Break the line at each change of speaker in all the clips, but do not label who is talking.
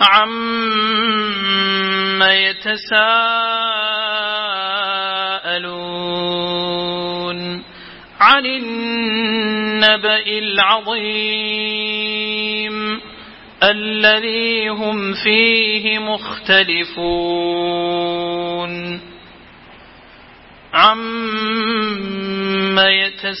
عم يتساءلون عن النبأ العظيم الذي هم فيه مختلفون عم يتساءلون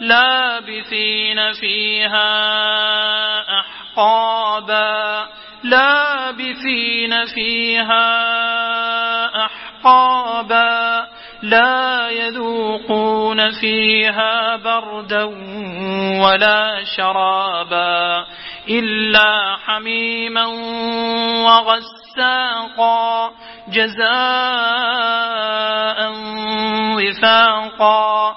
لابثين فيها أحقابا لابثين فيها أحقابا لا يذوقون فيها بردا ولا شرابا إلا حميما وغساقا جزاء وفاقا.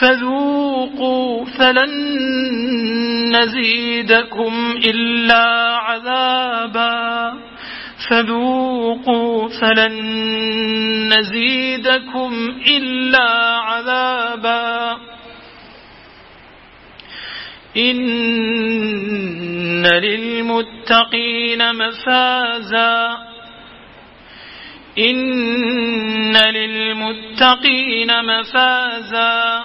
فذوقوا فلن نزيدكم إلا عذابا. فذوقوا فلن نزيدكم إلا عذابا. إن للمتقين مفازا. إن للمتقين مفازا.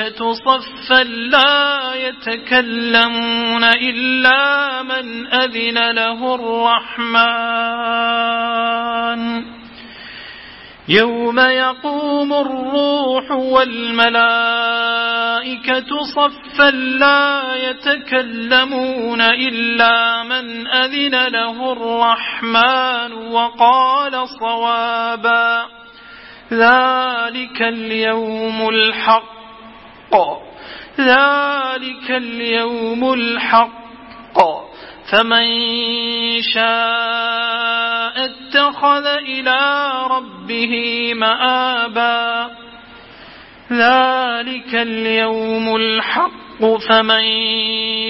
صفا لا يتكلمون إلا من أذن له الرحمن. يوم يقوم الروح والملائكة صفا لا يتكلمون إلا من أذن له الرحمن وقال صوابا. ذلك اليوم الحق. ذلك اليوم الحق. فمن شاء اتخذ إلى ربه مآبا. ذلك اليوم الحق. فمن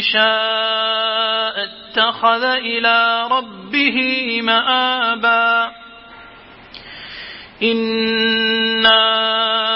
شاء اتخذ إلى ربه مآبا. إنا